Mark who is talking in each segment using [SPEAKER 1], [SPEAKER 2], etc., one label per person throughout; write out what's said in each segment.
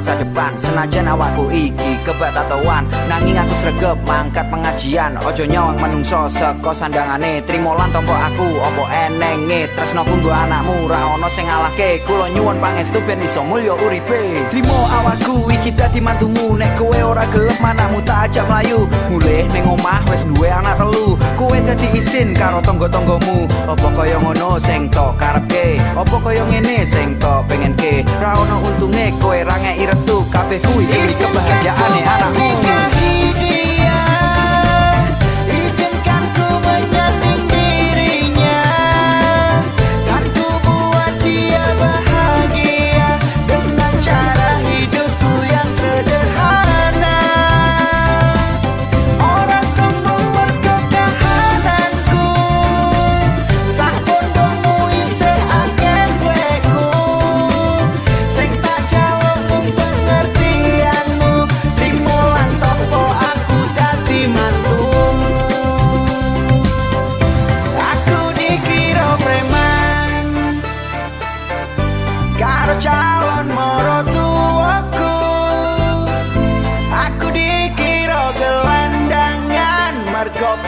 [SPEAKER 1] Masa depan. Senajan awakku iki kebak tatoan nanging aku sregep mangkat pengajian. Ojo nyawang menungso seko sandangane trimo lan tompo aku opo enenge? Tresno kunggo anakmu ra ono sing ngalahke. Kula nyuwun pangestu ben iso mulya uripe. Trimo awakku iki dadi mantumu. Nek kowe ora gelem anakmu tak ajak mlayu. Mulih ning omah wis duwe anak telu. Kowe dadi isin karo tangga-tanggamu. Opo kaya ngono sing to karepke? Opo kaya ngene sing to pengenke ra ono untunge kowe ra restu kabeh kuwi demi kebahagiaane anakmu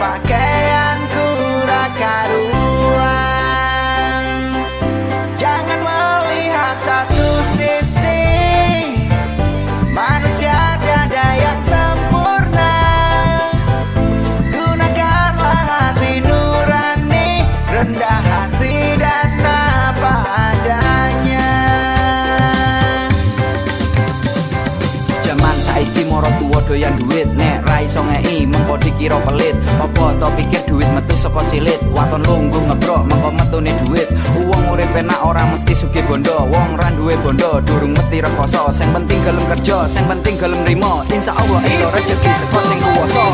[SPEAKER 2] pakaianku tak karuan. Jangan melihat satu sisi. Manusia tiada yang sempurna. Gunakanlah hati nurani Rendah hati dan apa adanya.
[SPEAKER 1] Jaman saiki moro tuwa doyan duit nih iso ngei mengko dikira pelit. Apa to pikir duit metu saka silit? Waton lungguh ngebrok mengko metune duit. Wong urip enak ora mesti sugih bondo. Wong ra duwe bondo durung mesti rekoso. Sing penting gelem kerja sing penting gelem nrimo. Insyaallah ento rezeki saka sing kuwasa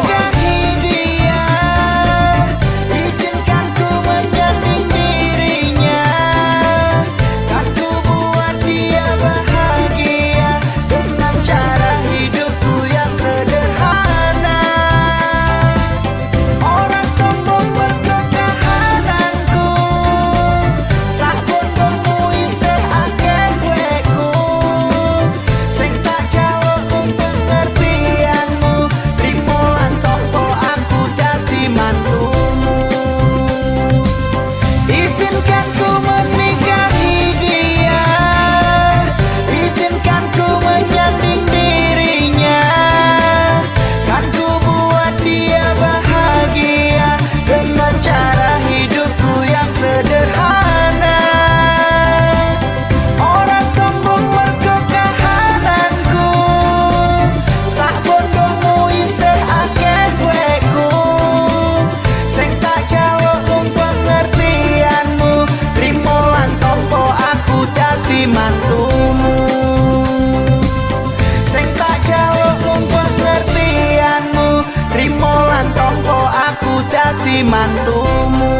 [SPEAKER 2] mantumu.